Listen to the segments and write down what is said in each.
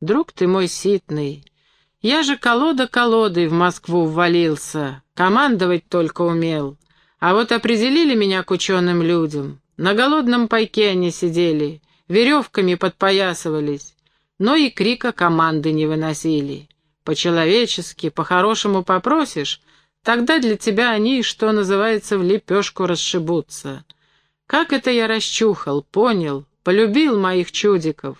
Друг ты мой ситный, я же колода колодой в Москву ввалился, командовать только умел. А вот определили меня к ученым людям. На голодном пайке они сидели, веревками подпоясывались, но и крика команды не выносили. По-человечески, по-хорошему попросишь, тогда для тебя они, что называется, в лепешку расшибутся. Как это я расчухал, понял, полюбил моих чудиков.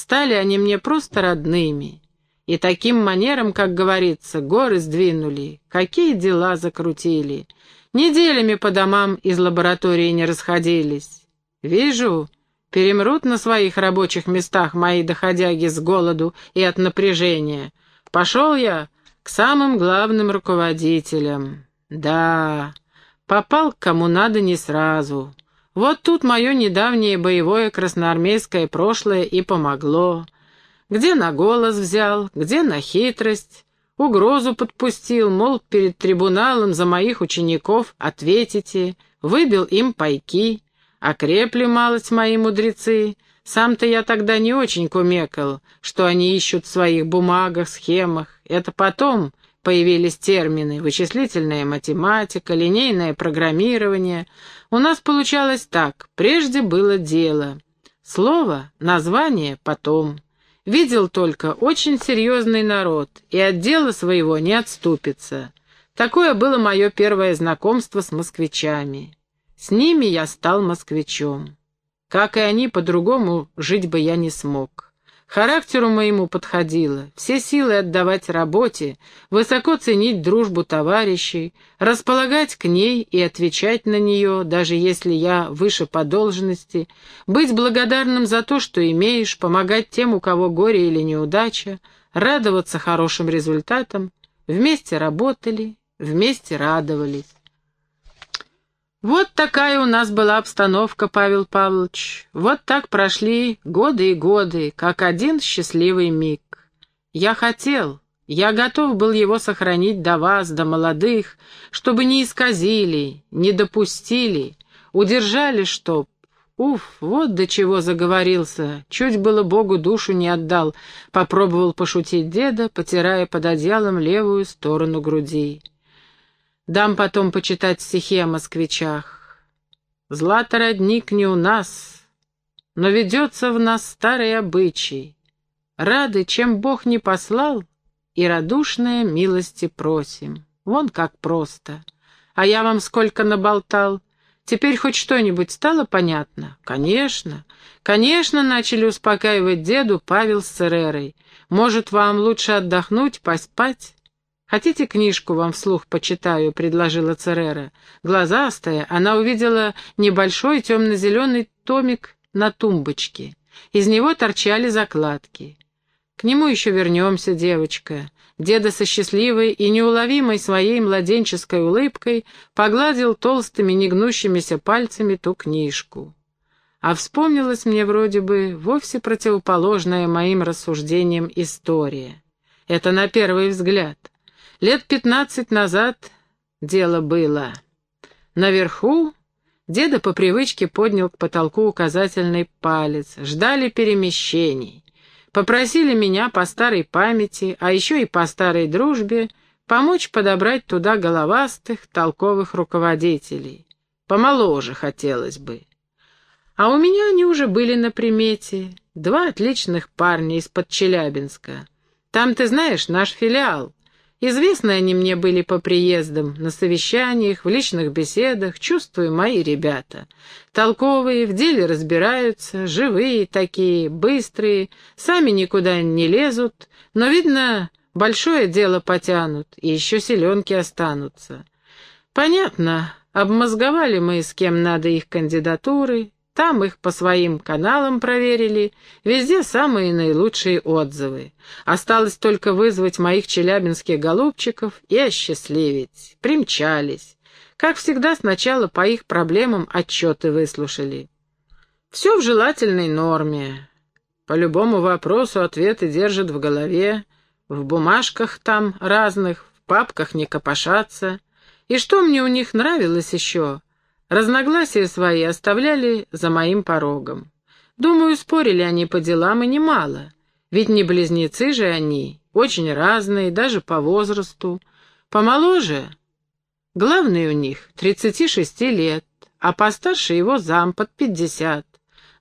Стали они мне просто родными. И таким манером, как говорится, горы сдвинули, какие дела закрутили. Неделями по домам из лаборатории не расходились. Вижу, перемрут на своих рабочих местах мои доходяги с голоду и от напряжения. Пошел я к самым главным руководителям. Да, попал к кому надо не сразу. Вот тут мое недавнее боевое красноармейское прошлое и помогло. Где на голос взял, где на хитрость. Угрозу подпустил, мол, перед трибуналом за моих учеников ответите, выбил им пайки. Окрепли малость мои мудрецы. Сам-то я тогда не очень кумекал, что они ищут в своих бумагах, схемах. Это потом появились термины «вычислительная математика», «линейное программирование». У нас получалось так, прежде было дело. Слово, название потом. Видел только очень серьезный народ, и от дела своего не отступится. Такое было мое первое знакомство с москвичами. С ними я стал москвичом. Как и они, по-другому жить бы я не смог. Характеру моему подходило все силы отдавать работе, высоко ценить дружбу товарищей, располагать к ней и отвечать на нее, даже если я выше по должности, быть благодарным за то, что имеешь, помогать тем, у кого горе или неудача, радоваться хорошим результатам. Вместе работали, вместе радовались. Вот такая у нас была обстановка, Павел Павлович. Вот так прошли годы и годы, как один счастливый миг. Я хотел, я готов был его сохранить до вас, до молодых, чтобы не исказили, не допустили, удержали, чтоб... Уф, вот до чего заговорился, чуть было Богу душу не отдал, попробовал пошутить деда, потирая под одеялом левую сторону груди. Дам потом почитать стихи о москвичах. Злато родник не у нас, но ведется в нас старый обычай. Рады, чем Бог не послал, и радушная милости просим. Вон как просто. А я вам сколько наболтал. Теперь хоть что-нибудь стало понятно? Конечно. Конечно, начали успокаивать деду Павел с Церерой. Может, вам лучше отдохнуть, поспать? «Хотите книжку вам вслух почитаю?» — предложила Церера. Глазастая, она увидела небольшой темно-зеленый томик на тумбочке. Из него торчали закладки. «К нему еще вернемся, девочка». Деда со счастливой и неуловимой своей младенческой улыбкой погладил толстыми негнущимися пальцами ту книжку. А вспомнилась мне вроде бы вовсе противоположная моим рассуждениям история. Это на первый взгляд. Лет пятнадцать назад дело было. Наверху деда по привычке поднял к потолку указательный палец. Ждали перемещений. Попросили меня по старой памяти, а еще и по старой дружбе, помочь подобрать туда головастых, толковых руководителей. Помоложе хотелось бы. А у меня они уже были на примете. Два отличных парня из-под Челябинска. Там, ты знаешь, наш филиал. Известны они мне были по приездам, на совещаниях, в личных беседах, чувствую, мои ребята. Толковые, в деле разбираются, живые такие, быстрые, сами никуда не лезут, но, видно, большое дело потянут, и еще селенки останутся. Понятно, обмозговали мы, с кем надо их кандидатуры, там их по своим каналам проверили, везде самые наилучшие отзывы. Осталось только вызвать моих челябинских голубчиков и осчастливить. Примчались. Как всегда, сначала по их проблемам отчеты выслушали. Все в желательной норме. По любому вопросу ответы держат в голове, в бумажках там разных, в папках не копошатся. И что мне у них нравилось еще — Разногласия свои оставляли за моим порогом. Думаю, спорили они по делам и немало. Ведь не близнецы же они, очень разные, даже по возрасту. Помоложе, главный у них, 36 лет, а постарше его зам под 50.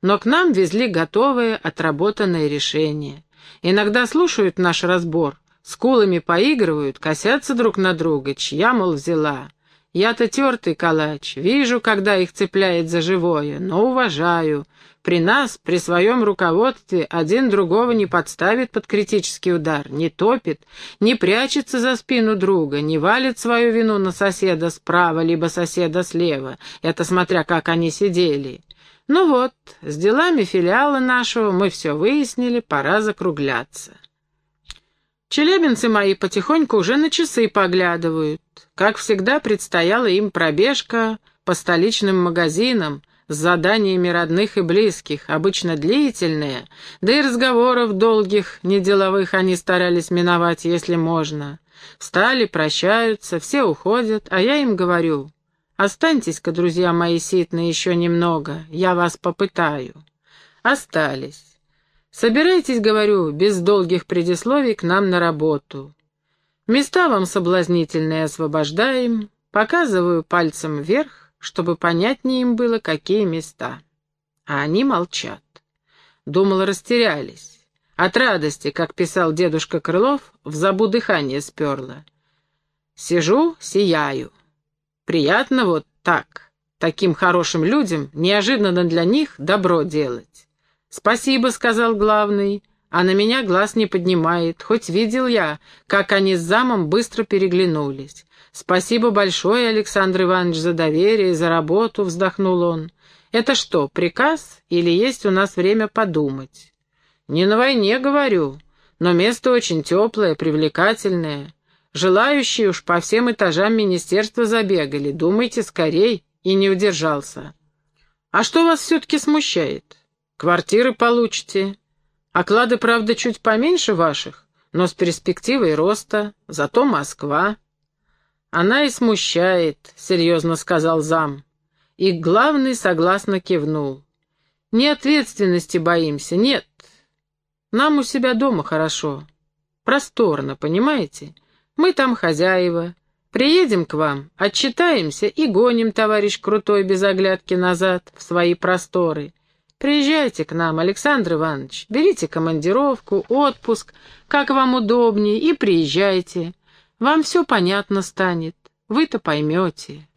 Но к нам везли готовые, отработанные решения. Иногда слушают наш разбор, скулами поигрывают, косятся друг на друга, чья, мол, взяла. Я-то тертый калач, вижу, когда их цепляет за живое, но уважаю. При нас, при своем руководстве, один другого не подставит под критический удар, не топит, не прячется за спину друга, не валит свою вину на соседа справа, либо соседа слева, это смотря как они сидели. Ну вот, с делами филиала нашего мы все выяснили, пора закругляться. Челябинцы мои потихоньку уже на часы поглядывают. Как всегда, предстояла им пробежка по столичным магазинам с заданиями родных и близких, обычно длительные, да и разговоров долгих, неделовых они старались миновать, если можно. Встали, прощаются, все уходят, а я им говорю, останьтесь-ка, друзья мои ситные, еще немного, я вас попытаю. Остались. Собирайтесь, говорю, без долгих предисловий к нам на работу. Места вам соблазнительные освобождаем, показываю пальцем вверх, чтобы понятнее им было, какие места. А они молчат. Думал, растерялись. От радости, как писал дедушка Крылов, в забу дыхание сперло. Сижу, сияю. Приятно вот так, таким хорошим людям, неожиданно для них добро делать. «Спасибо», — сказал главный, а на меня глаз не поднимает, хоть видел я, как они с замом быстро переглянулись. «Спасибо большое, Александр Иванович, за доверие, за работу», — вздохнул он. «Это что, приказ или есть у нас время подумать?» «Не на войне, говорю, но место очень теплое, привлекательное. Желающие уж по всем этажам министерства забегали. Думайте скорей». И не удержался. «А что вас все-таки смущает?» Квартиры получите. Оклады, правда, чуть поменьше ваших, но с перспективой роста, зато Москва. Она и смущает, — серьезно сказал зам. И главный согласно кивнул. Не ответственности боимся, нет. Нам у себя дома хорошо. Просторно, понимаете? Мы там хозяева. Приедем к вам, отчитаемся и гоним, товарищ Крутой, без оглядки назад, в свои просторы. Приезжайте к нам, Александр Иванович, берите командировку, отпуск, как вам удобнее, и приезжайте. Вам все понятно станет, вы-то поймете».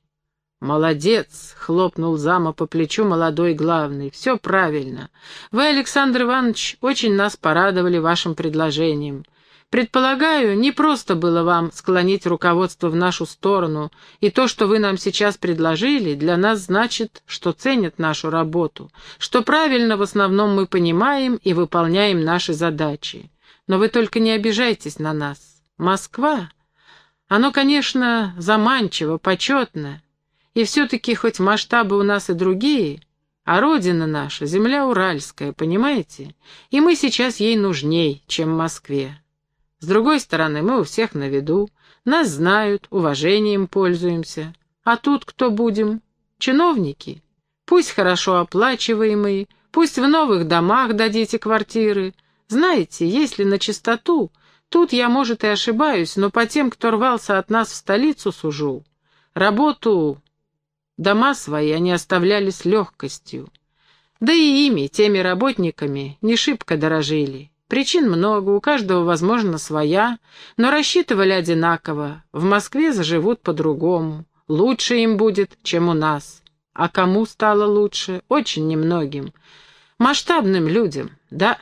«Молодец!» — хлопнул зама по плечу молодой главный. «Все правильно. Вы, Александр Иванович, очень нас порадовали вашим предложением. Предполагаю, не просто было вам склонить руководство в нашу сторону, и то, что вы нам сейчас предложили, для нас значит, что ценят нашу работу, что правильно в основном мы понимаем и выполняем наши задачи. Но вы только не обижайтесь на нас. Москва, оно, конечно, заманчиво, почетно, и все-таки хоть масштабы у нас и другие, а родина наша — земля уральская, понимаете? И мы сейчас ей нужней, чем Москве. С другой стороны, мы у всех на виду, нас знают, уважением пользуемся. А тут кто будем? Чиновники. Пусть хорошо оплачиваемые, пусть в новых домах дадите квартиры. Знаете, если на чистоту, тут я, может, и ошибаюсь, но по тем, кто рвался от нас в столицу, сужу. Работу, дома свои они оставляли с легкостью. Да и ими, теми работниками, не шибко дорожили. Причин много, у каждого, возможно, своя, но рассчитывали одинаково. В Москве заживут по-другому. Лучше им будет, чем у нас. А кому стало лучше? Очень немногим. Масштабным людям, да.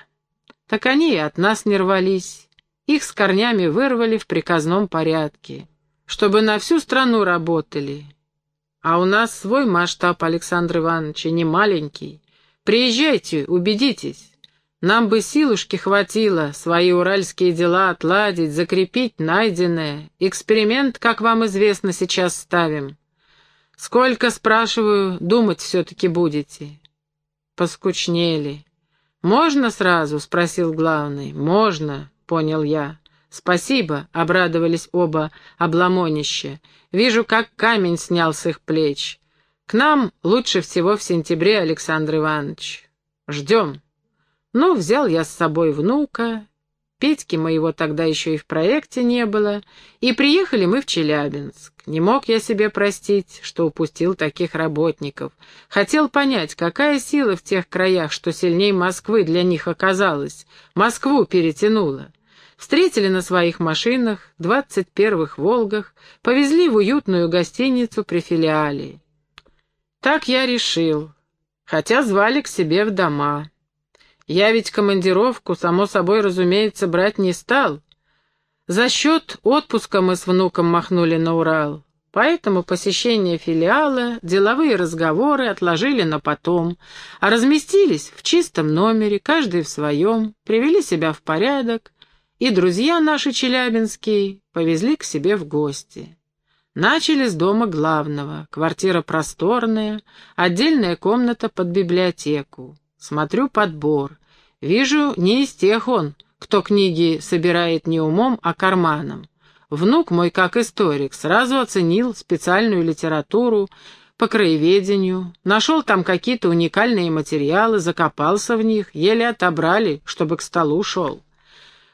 Так они и от нас не рвались. Их с корнями вырвали в приказном порядке, чтобы на всю страну работали. А у нас свой масштаб, Александр Иванович, не маленький. Приезжайте, убедитесь. Нам бы силушки хватило свои уральские дела отладить, закрепить найденное. Эксперимент, как вам известно, сейчас ставим. Сколько, спрашиваю, думать все-таки будете? Поскучнели. «Можно сразу?» — спросил главный. «Можно», — понял я. «Спасибо», — обрадовались оба обломонища. «Вижу, как камень снял с их плеч. К нам лучше всего в сентябре, Александр Иванович. Ждем». Ну, взял я с собой внука, Петьки моего тогда еще и в проекте не было, и приехали мы в Челябинск. Не мог я себе простить, что упустил таких работников. Хотел понять, какая сила в тех краях, что сильней Москвы для них оказалась. Москву перетянула. Встретили на своих машинах, двадцать первых «Волгах», повезли в уютную гостиницу при филиале. Так я решил, хотя звали к себе в дома. Я ведь командировку, само собой, разумеется, брать не стал. За счет отпуска мы с внуком махнули на Урал. Поэтому посещение филиала, деловые разговоры отложили на потом, а разместились в чистом номере, каждый в своем, привели себя в порядок, и друзья наши челябинские повезли к себе в гости. Начали с дома главного, квартира просторная, отдельная комната под библиотеку. Смотрю подбор. Вижу, не из тех он, кто книги собирает не умом, а карманом. Внук мой, как историк, сразу оценил специальную литературу по краеведению, нашел там какие-то уникальные материалы, закопался в них, еле отобрали, чтобы к столу шел.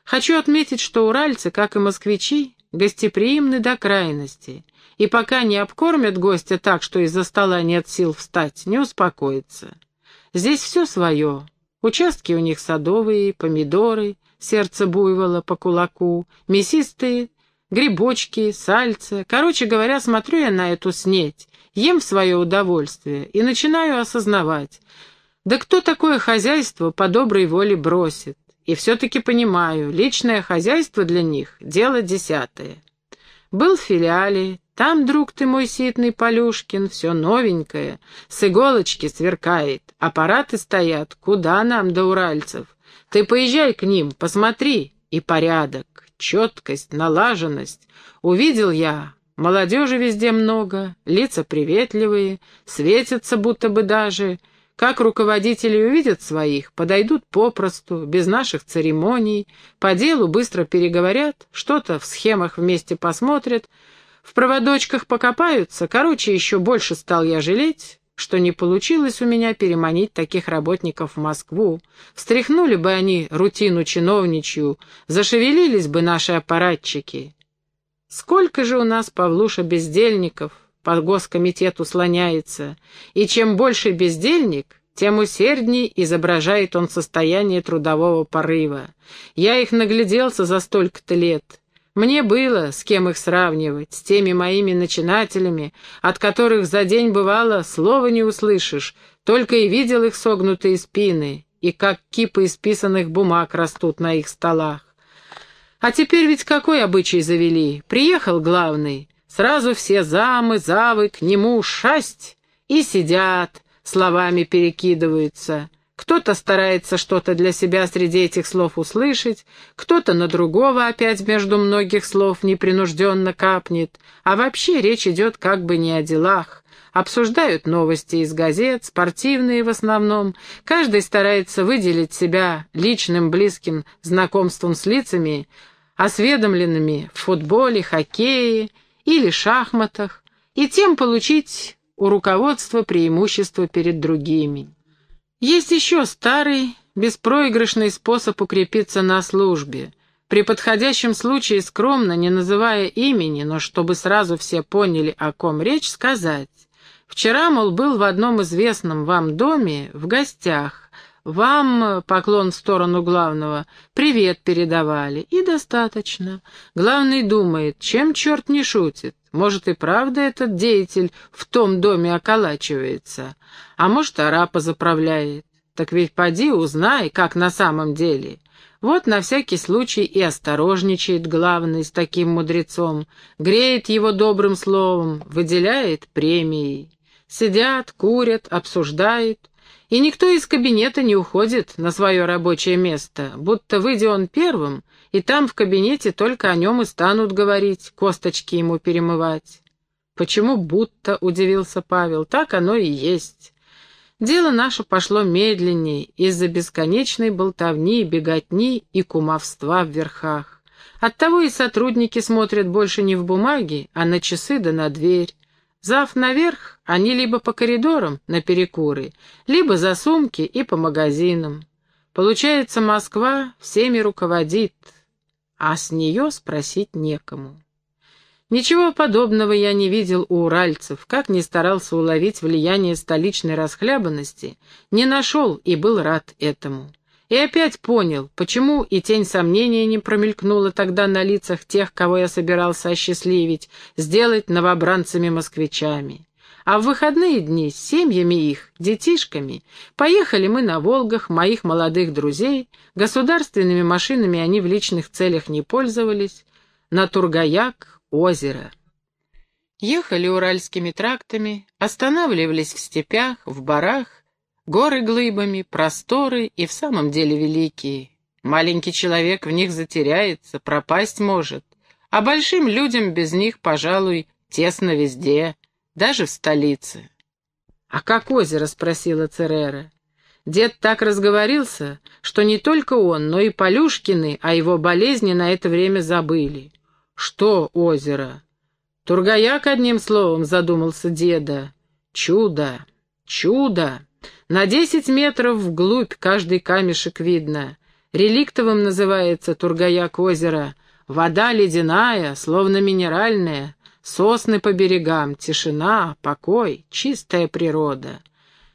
Хочу отметить, что уральцы, как и москвичи, гостеприимны до крайности, и пока не обкормят гостя так, что из-за стола нет сил встать, не успокоится. Здесь все свое. Участки у них садовые, помидоры, сердце буйвола по кулаку, мясистые, грибочки, сальцы. Короче говоря, смотрю я на эту снеть, ем в свое удовольствие и начинаю осознавать. Да кто такое хозяйство по доброй воле бросит? И все-таки понимаю, личное хозяйство для них — дело десятое. Был в филиале, там, друг ты мой ситный Полюшкин, все новенькое, с иголочки сверкает, аппараты стоят, куда нам до уральцев? Ты поезжай к ним, посмотри, и порядок, четкость, налаженность. Увидел я, молодежи везде много, лица приветливые, светятся будто бы даже, как руководители увидят своих, подойдут попросту, без наших церемоний, по делу быстро переговорят, что-то в схемах вместе посмотрят, в проводочках покопаются, короче, еще больше стал я жалеть, что не получилось у меня переманить таких работников в Москву. Встряхнули бы они рутину чиновничью, зашевелились бы наши аппаратчики. Сколько же у нас, Павлуша, бездельников по госкомитету слоняется, и чем больше бездельник, тем усердней изображает он состояние трудового порыва. Я их нагляделся за столько-то лет — мне было с кем их сравнивать, с теми моими начинателями, от которых за день бывало слова не услышишь, только и видел их согнутые спины, и как кипы исписанных бумаг растут на их столах. А теперь ведь какой обычай завели? Приехал главный, сразу все замы, завы к нему шасть и сидят, словами перекидываются. Кто-то старается что-то для себя среди этих слов услышать, кто-то на другого опять между многих слов непринужденно капнет, а вообще речь идет как бы не о делах. Обсуждают новости из газет, спортивные в основном. Каждый старается выделить себя личным близким знакомством с лицами, осведомленными в футболе, хоккее или шахматах, и тем получить у руководства преимущество перед другими. Есть еще старый, беспроигрышный способ укрепиться на службе. При подходящем случае скромно, не называя имени, но чтобы сразу все поняли, о ком речь, сказать. Вчера, мол, был в одном известном вам доме в гостях. Вам, поклон в сторону главного, привет передавали, и достаточно. Главный думает, чем черт не шутит. Может, и правда этот деятель в том доме околачивается, а может, арапа заправляет. Так ведь поди узнай, как на самом деле. Вот на всякий случай и осторожничает главный с таким мудрецом, греет его добрым словом, выделяет премией. Сидят, курят, обсуждают, и никто из кабинета не уходит на свое рабочее место, будто, выйдя он первым, и там в кабинете только о нем и станут говорить, косточки ему перемывать. «Почему будто?» — удивился Павел. «Так оно и есть». Дело наше пошло медленнее из-за бесконечной болтовни, беготни и кумовства в верхах. Оттого и сотрудники смотрят больше не в бумаги, а на часы да на дверь. Зав наверх, они либо по коридорам на перекуры, либо за сумки и по магазинам. Получается, Москва всеми руководит, а с нее спросить некому. Ничего подобного я не видел у уральцев, как ни старался уловить влияние столичной расхлябанности, не нашел и был рад этому. И опять понял, почему и тень сомнения не промелькнула тогда на лицах тех, кого я собирался осчастливить, сделать новобранцами-москвичами. А в выходные дни с семьями их, детишками, поехали мы на «Волгах» моих молодых друзей, государственными машинами они в личных целях не пользовались, на Тургаяк, озеро. Ехали уральскими трактами, останавливались в степях, в барах, горы глыбами, просторы и в самом деле великие. Маленький человек в них затеряется, пропасть может, а большим людям без них, пожалуй, тесно везде, даже в столице. «А как озеро?» — спросила Церера. Дед так разговорился, что не только он, но и Полюшкины о его болезни на это время забыли. «Что озеро?» «Тургаяк, одним словом», — задумался деда. «Чудо! Чудо! На десять метров вглубь каждый камешек видно. Реликтовым называется Тургаяк озеро. Вода ледяная, словно минеральная, сосны по берегам, тишина, покой, чистая природа.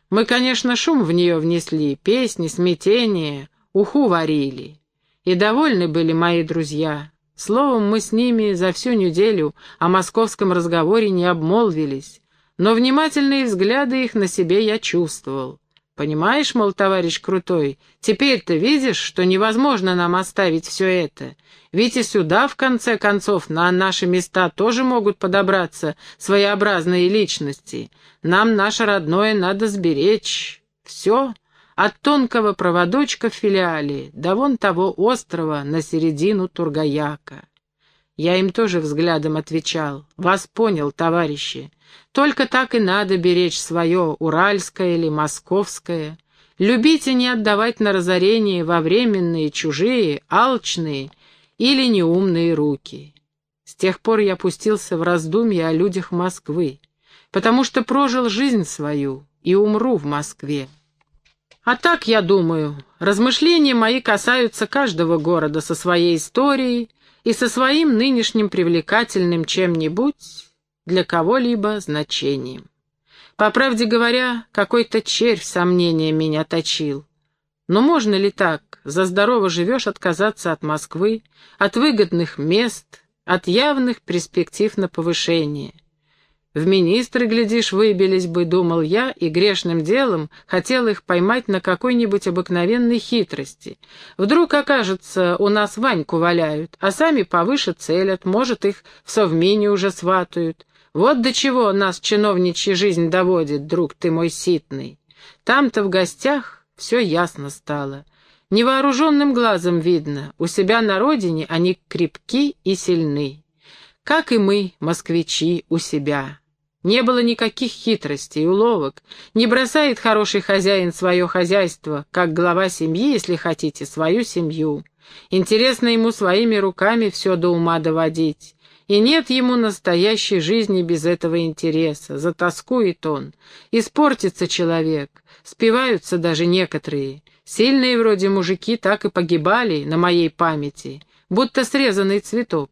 Мы, конечно, шум в нее внесли, песни, смятение, уху варили. И довольны были мои друзья. Словом, мы с ними за всю неделю о московском разговоре не обмолвились, но внимательные взгляды их на себе я чувствовал. Понимаешь, мол, товарищ крутой, теперь-то видишь, что невозможно нам оставить все это. Ведь и сюда, в конце концов, на наши места тоже могут подобраться своеобразные личности. Нам наше родное надо сберечь. Все, от тонкого проводочка в филиале до вон того острова на середину Тургаяка. Я им тоже взглядом отвечал. Вас понял, товарищи. Только так и надо беречь свое, уральское или московское. Любить и не отдавать на разорение во временные, чужие, алчные или неумные руки. С тех пор я пустился в раздумья о людях Москвы, потому что прожил жизнь свою и умру в Москве. А так, я думаю, размышления мои касаются каждого города со своей историей и со своим нынешним привлекательным чем-нибудь для кого-либо значением. По правде говоря, какой-то червь сомнения меня точил. Но можно ли так, за здорово живешь, отказаться от Москвы, от выгодных мест, от явных перспектив на повышение? В министры, глядишь, выбились бы, думал я, и грешным делом хотел их поймать на какой-нибудь обыкновенной хитрости. Вдруг окажется, у нас Ваньку валяют, а сами повыше целят, может, их в совмине уже сватают. Вот до чего нас чиновничья жизнь доводит, друг ты мой ситный. Там-то в гостях все ясно стало. Невооруженным глазом видно, у себя на родине они крепки и сильны как и мы, москвичи, у себя. Не было никаких хитростей, уловок. Не бросает хороший хозяин свое хозяйство, как глава семьи, если хотите, свою семью. Интересно ему своими руками все до ума доводить. И нет ему настоящей жизни без этого интереса. Затаскует он. Испортится человек. Спиваются даже некоторые. Сильные вроде мужики так и погибали на моей памяти, будто срезанный цветок.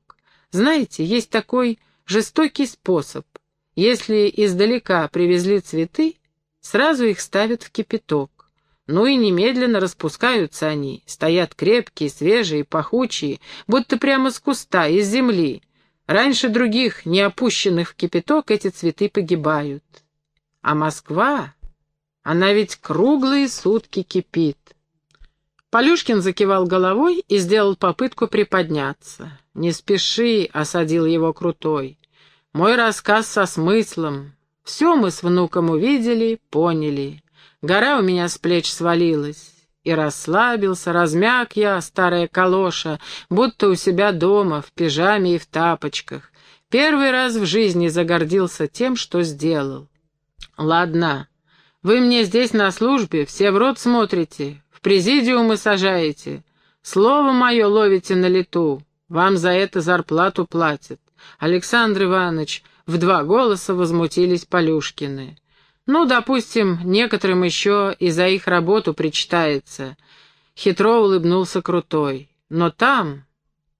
Знаете, есть такой жестокий способ. Если издалека привезли цветы, сразу их ставят в кипяток. Ну и немедленно распускаются они, стоят крепкие, свежие, пахучие, будто прямо с куста, из земли. Раньше других, не опущенных в кипяток, эти цветы погибают. А Москва, она ведь круглые сутки кипит. Полюшкин закивал головой и сделал попытку приподняться. «Не спеши», — осадил его Крутой. «Мой рассказ со смыслом. Все мы с внуком увидели, поняли. Гора у меня с плеч свалилась. И расслабился, размяк я, старая калоша, будто у себя дома, в пижаме и в тапочках. Первый раз в жизни загордился тем, что сделал. Ладно, вы мне здесь на службе все в рот смотрите, в президиумы сажаете. Слово мое ловите на лету. Вам за это зарплату платят. Александр Иванович, в два голоса возмутились Полюшкины. Ну, допустим, некоторым еще и за их работу причитается. хитро улыбнулся Крутой. «Но там,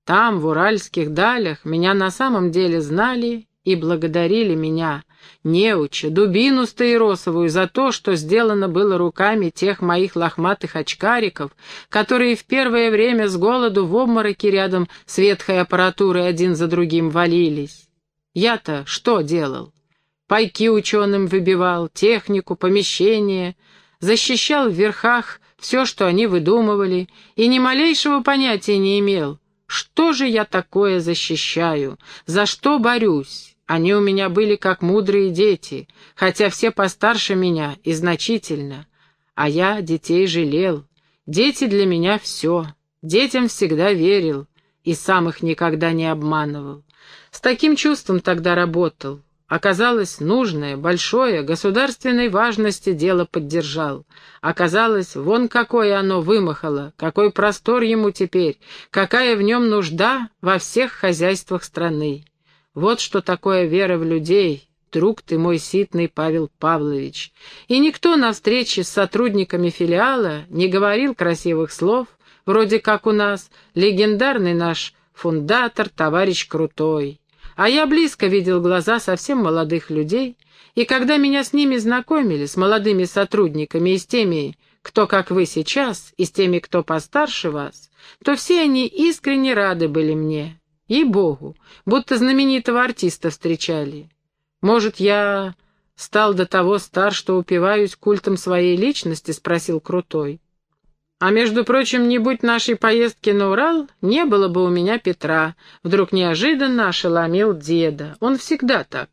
там, в уральских далях, меня на самом деле знали и благодарили меня, неуча, дубину стаиросовую, за то, что сделано было руками тех моих лохматых очкариков, которые в первое время с голоду в обмороке рядом с ветхой аппаратурой один за другим валились. Я-то что делал? Пайки ученым выбивал, технику, помещение, защищал в верхах все, что они выдумывали, и ни малейшего понятия не имел, что же я такое защищаю, за что борюсь. Они у меня были как мудрые дети, хотя все постарше меня и значительно. А я детей жалел. Дети для меня все. Детям всегда верил и сам их никогда не обманывал. С таким чувством тогда работал. Оказалось, нужное, большое, государственной важности дело поддержал. Оказалось, вон какое оно вымахало, какой простор ему теперь, какая в нем нужда во всех хозяйствах страны. Вот что такое вера в людей, друг ты мой ситный Павел Павлович. И никто на встрече с сотрудниками филиала не говорил красивых слов, вроде как у нас легендарный наш фундатор, товарищ Крутой. А я близко видел глаза совсем молодых людей, и когда меня с ними знакомили, с молодыми сотрудниками и с теми, кто, как вы сейчас, и с теми, кто постарше вас, то все они искренне рады были мне. Ей-богу, будто знаменитого артиста встречали. Может, я стал до того стар, что упиваюсь культом своей личности?» — спросил Крутой. «А между прочим, не будь нашей поездки на Урал, не было бы у меня Петра», — вдруг неожиданно ошеломил деда. «Он всегда так.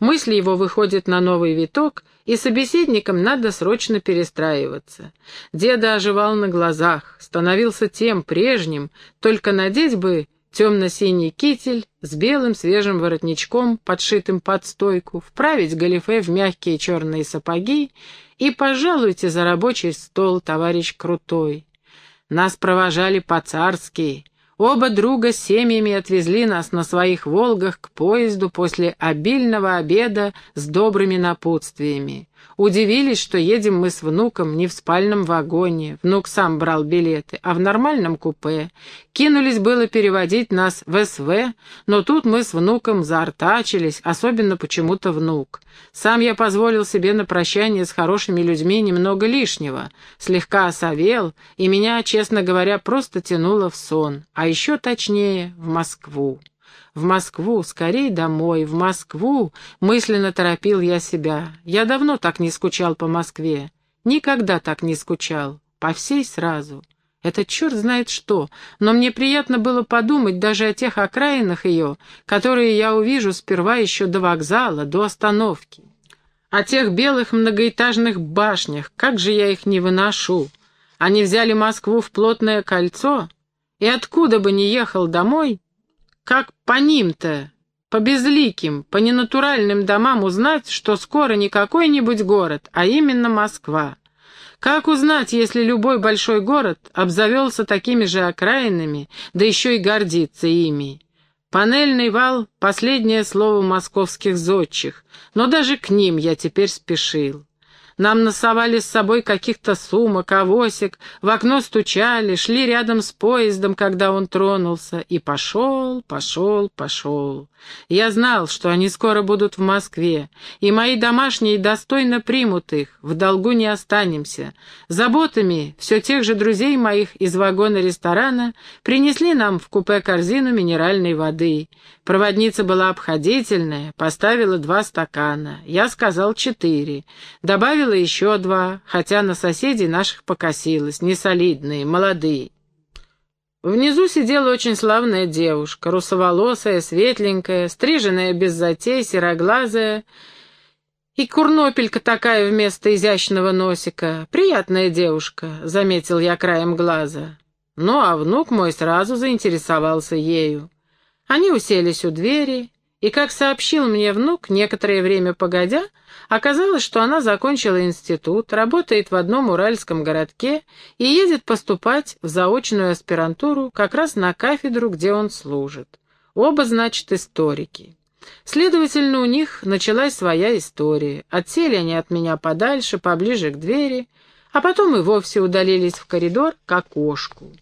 Мысли его выходят на новый виток, и собеседникам надо срочно перестраиваться. Деда оживал на глазах, становился тем прежним, только надеть бы темно-синий китель с белым свежим воротничком, подшитым под стойку, вправить галифе в мягкие черные сапоги и пожалуйте за рабочий стол, товарищ Крутой. Нас провожали по-царски, Оба друга с семьями отвезли нас на своих «Волгах» к поезду после обильного обеда с добрыми напутствиями. Удивились, что едем мы с внуком не в спальном вагоне, внук сам брал билеты, а в нормальном купе. Кинулись было переводить нас в СВ, но тут мы с внуком заортачились, особенно почему-то внук. Сам я позволил себе на прощание с хорошими людьми немного лишнего, слегка осовел, и меня, честно говоря, просто тянуло в сон, а еще точнее в Москву. В Москву, скорей домой, в Москву, мысленно торопил я себя. Я давно так не скучал по Москве. Никогда так не скучал. По всей сразу. Это черт знает что, но мне приятно было подумать даже о тех окраинах ее, которые я увижу сперва еще до вокзала, до остановки. О тех белых многоэтажных башнях, как же я их не выношу. Они взяли Москву в плотное кольцо, и откуда бы ни ехал домой, как по ним-то, по безликим, по ненатуральным домам узнать, что скоро не какой-нибудь город, а именно Москва? Как узнать, если любой большой город обзавелся такими же окраинами, да еще и гордится ими? Панельный вал — последнее слово московских зодчих, но даже к ним я теперь спешил. Нам насовали с собой каких-то сумок, авосик, в окно стучали, шли рядом с поездом, когда он тронулся, и пошел, пошел, пошел. Я знал, что они скоро будут в Москве, и мои домашние достойно примут их, в долгу не останемся. Заботами все тех же друзей моих из вагона ресторана принесли нам в купе корзину минеральной воды. Проводница была обходительная, поставила два стакана. Я сказал четыре. Добавила еще два, хотя на соседей наших покосилась, несолидные, молодые. Внизу сидела очень славная девушка, русоволосая, светленькая, стриженная без затей, сероглазая, и курнопелька такая вместо изящного носика. Приятная девушка, — заметил я краем глаза. Ну, а внук мой сразу заинтересовался ею. Они уселись у двери, и, как сообщил мне внук, некоторое время погодя, — Оказалось, что она закончила институт, работает в одном уральском городке и едет поступать в заочную аспирантуру как раз на кафедру, где он служит. Оба, значит, историки. Следовательно, у них началась своя история. Отсели они от меня подальше, поближе к двери, а потом и вовсе удалились в коридор к окошку.